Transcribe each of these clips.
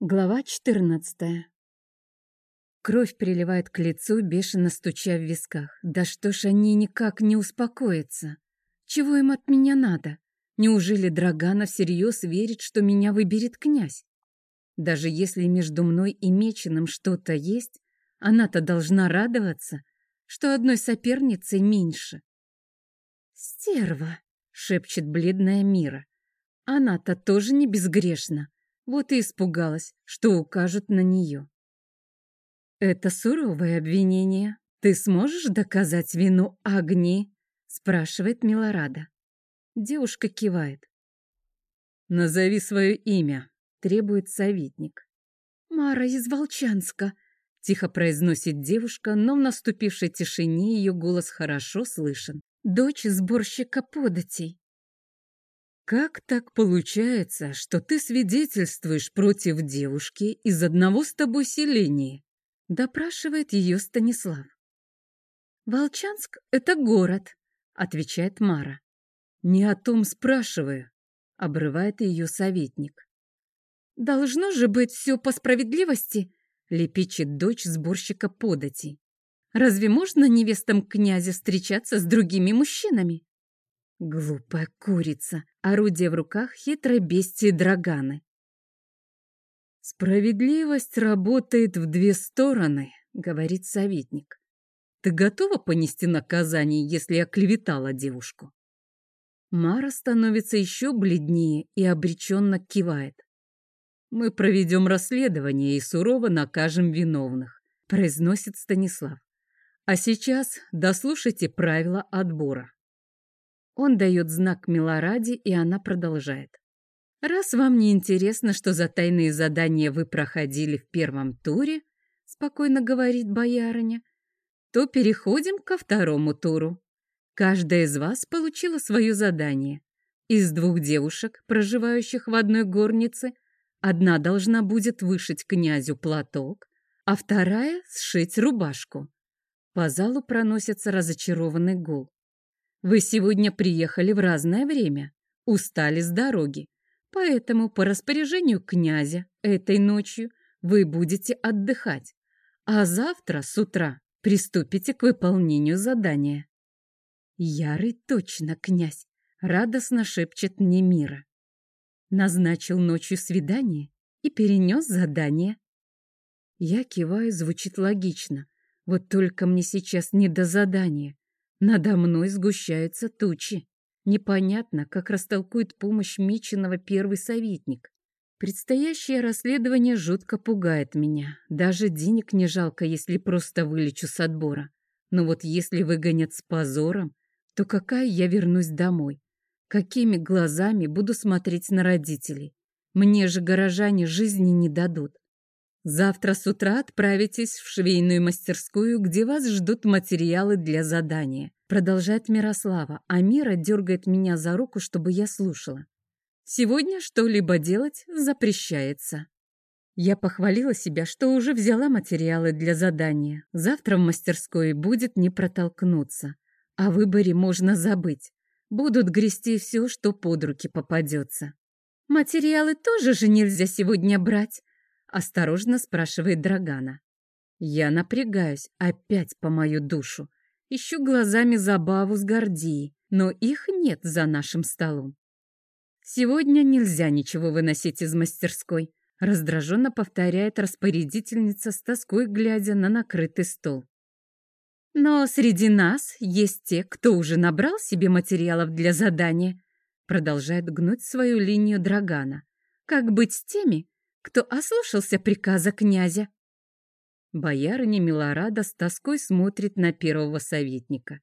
Глава 14 Кровь приливает к лицу, бешено стуча в висках. Да что ж они никак не успокоятся? Чего им от меня надо? Неужели Драгана всерьез верит, что меня выберет князь? Даже если между мной и Меченым что-то есть, она-то должна радоваться, что одной соперницей меньше. «Стерва!» — шепчет бледная Мира. «Она-то тоже не безгрешна. Вот и испугалась, что укажут на нее. «Это суровое обвинение. Ты сможешь доказать вину Агни?» — спрашивает Милорада. Девушка кивает. «Назови свое имя», — требует советник. «Мара из Волчанска», — тихо произносит девушка, но в наступившей тишине ее голос хорошо слышен. «Дочь сборщика податей». «Как так получается, что ты свидетельствуешь против девушки из одного с тобой селения?» — допрашивает ее Станислав. «Волчанск — это город», — отвечает Мара. «Не о том спрашиваю», — обрывает ее советник. «Должно же быть все по справедливости», — лепечет дочь сборщика подати. «Разве можно невестам князя встречаться с другими мужчинами?» Глупая курица, орудие в руках хитрой бестии Драганы. «Справедливость работает в две стороны», — говорит советник. «Ты готова понести наказание, если оклеветала девушку?» Мара становится еще бледнее и обреченно кивает. «Мы проведем расследование и сурово накажем виновных», — произносит Станислав. «А сейчас дослушайте правила отбора». Он дает знак Милораде, и она продолжает. «Раз вам не интересно, что за тайные задания вы проходили в первом туре, — спокойно говорит боярыня, — то переходим ко второму туру. Каждая из вас получила свое задание. Из двух девушек, проживающих в одной горнице, одна должна будет вышить князю платок, а вторая — сшить рубашку. По залу проносится разочарованный гул. Вы сегодня приехали в разное время, устали с дороги, поэтому по распоряжению князя этой ночью вы будете отдыхать, а завтра с утра приступите к выполнению задания. Ярый точно князь, радостно шепчет мне мира. Назначил ночью свидание и перенес задание. Я киваю, звучит логично. Вот только мне сейчас не до задания. Надо мной сгущаются тучи. Непонятно, как растолкует помощь Мичиного первый советник. Предстоящее расследование жутко пугает меня. Даже денег не жалко, если просто вылечу с отбора. Но вот если выгонят с позором, то какая я вернусь домой? Какими глазами буду смотреть на родителей? Мне же горожане жизни не дадут. Завтра с утра отправитесь в швейную мастерскую, где вас ждут материалы для задания. Продолжает Мирослава, а Мира дергает меня за руку, чтобы я слушала. Сегодня что-либо делать запрещается. Я похвалила себя, что уже взяла материалы для задания. Завтра в мастерской будет не протолкнуться. О выборе можно забыть. Будут грести все, что под руки попадется. Материалы тоже же нельзя сегодня брать, Осторожно спрашивает Драгана. Я напрягаюсь, опять по мою душу. Ищу глазами забаву с Гордией, но их нет за нашим столом. Сегодня нельзя ничего выносить из мастерской, раздраженно повторяет распорядительница с тоской, глядя на накрытый стол. Но среди нас есть те, кто уже набрал себе материалов для задания, продолжает гнуть свою линию Драгана. Как быть с теми, кто ослушался приказа князя. Боярыня Милорада с тоской смотрит на первого советника.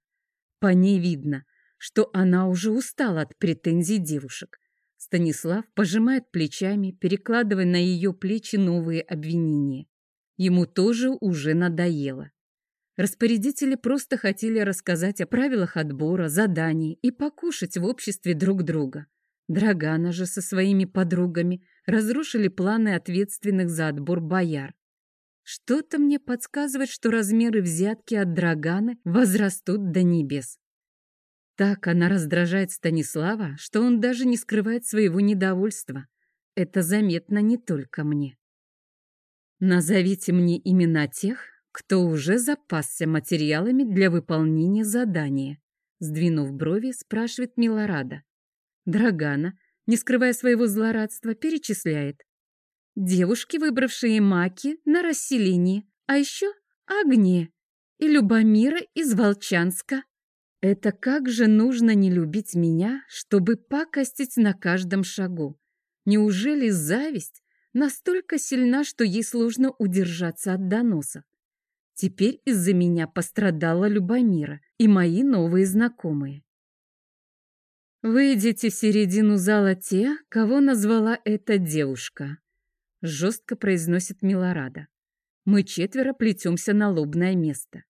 По ней видно, что она уже устала от претензий девушек. Станислав пожимает плечами, перекладывая на ее плечи новые обвинения. Ему тоже уже надоело. Распорядители просто хотели рассказать о правилах отбора, заданий и покушать в обществе друг друга. Драгана же со своими подругами разрушили планы ответственных за отбор бояр. Что-то мне подсказывает, что размеры взятки от Драганы возрастут до небес. Так она раздражает Станислава, что он даже не скрывает своего недовольства. Это заметно не только мне. Назовите мне имена тех, кто уже запасся материалами для выполнения задания. Сдвинув брови, спрашивает Милорада. Драгана, не скрывая своего злорадства, перечисляет. Девушки, выбравшие маки на расселении, а еще Агния и Любомира из Волчанска. Это как же нужно не любить меня, чтобы пакостить на каждом шагу? Неужели зависть настолько сильна, что ей сложно удержаться от доносов? Теперь из-за меня пострадала Любомира и мои новые знакомые. «Выйдите в середину зала те, кого назвала эта девушка», — жестко произносит Милорада. Мы четверо плетемся на лобное место.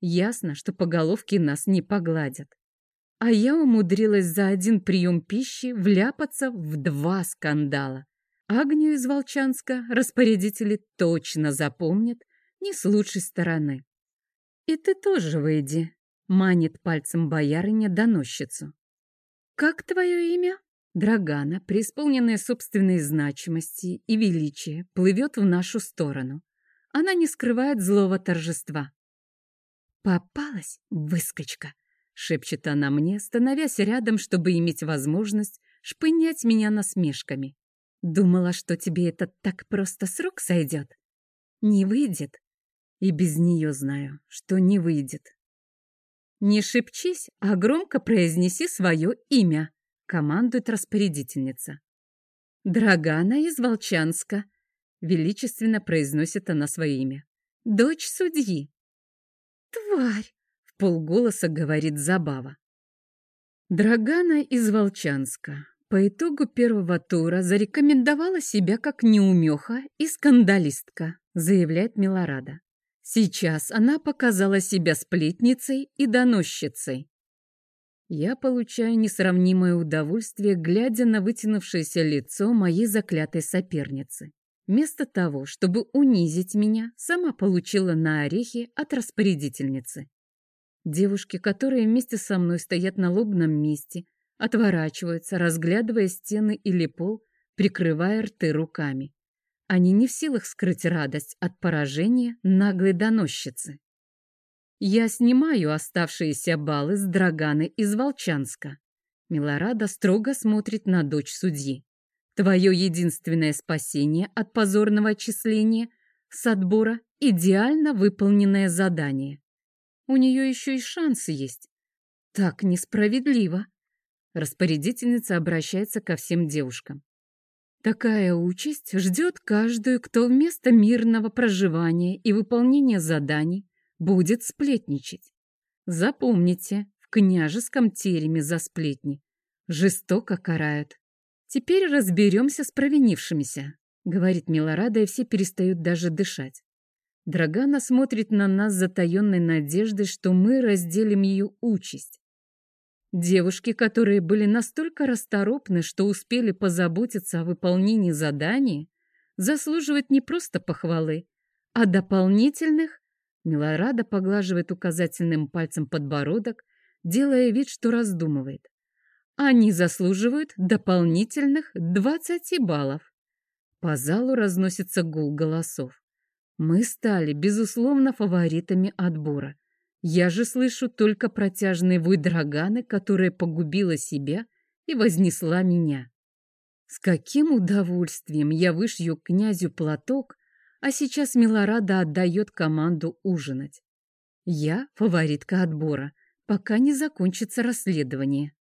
Ясно, что по головке нас не погладят. А я умудрилась за один прием пищи вляпаться в два скандала. Агнию из Волчанска распорядители точно запомнят не с лучшей стороны. «И ты тоже выйди», — манит пальцем боярыня-доносчицу. «Как твое имя?» Драгана, преисполненная собственной значимости и величия, плывет в нашу сторону. Она не скрывает злого торжества. «Попалась, выскочка!» — шепчет она мне, становясь рядом, чтобы иметь возможность шпынять меня насмешками. «Думала, что тебе это так просто срок сойдет? Не выйдет. И без нее знаю, что не выйдет. «Не шепчись, а громко произнеси свое имя», — командует распорядительница. «Драгана из Волчанска», — величественно произносит она свое имя. «Дочь судьи». «Тварь!» — в полголоса говорит Забава. Драгана из Волчанска по итогу первого тура зарекомендовала себя как неумеха и скандалистка, заявляет Милорада. Сейчас она показала себя сплетницей и доносчицей. Я получаю несравнимое удовольствие, глядя на вытянувшееся лицо моей заклятой соперницы. Вместо того, чтобы унизить меня, сама получила на орехи от распорядительницы. Девушки, которые вместе со мной стоят на лобном месте, отворачиваются, разглядывая стены или пол, прикрывая рты руками. Они не в силах скрыть радость от поражения наглой доносчицы. Я снимаю оставшиеся баллы с Драганы из Волчанска. Милорада строго смотрит на дочь судьи. Твое единственное спасение от позорного отчисления с отбора – идеально выполненное задание. У нее еще и шансы есть. Так несправедливо. Распорядительница обращается ко всем девушкам. Такая участь ждет каждую, кто вместо мирного проживания и выполнения заданий будет сплетничать. Запомните, в княжеском тереме за сплетни жестоко карают. Теперь разберемся с провинившимися, говорит Милорада, и все перестают даже дышать. Драгана смотрит на нас с затаенной надеждой, что мы разделим ее участь. Девушки, которые были настолько расторопны, что успели позаботиться о выполнении задания, заслуживают не просто похвалы, а дополнительных. Милорада поглаживает указательным пальцем подбородок, делая вид, что раздумывает. Они заслуживают дополнительных 20 баллов. По залу разносится гул голосов. Мы стали, безусловно, фаворитами отбора. Я же слышу только протяжный вой Драганы, которая погубила себя и вознесла меня. С каким удовольствием я вышью князю платок, а сейчас Милорада отдает команду ужинать. Я фаворитка отбора, пока не закончится расследование.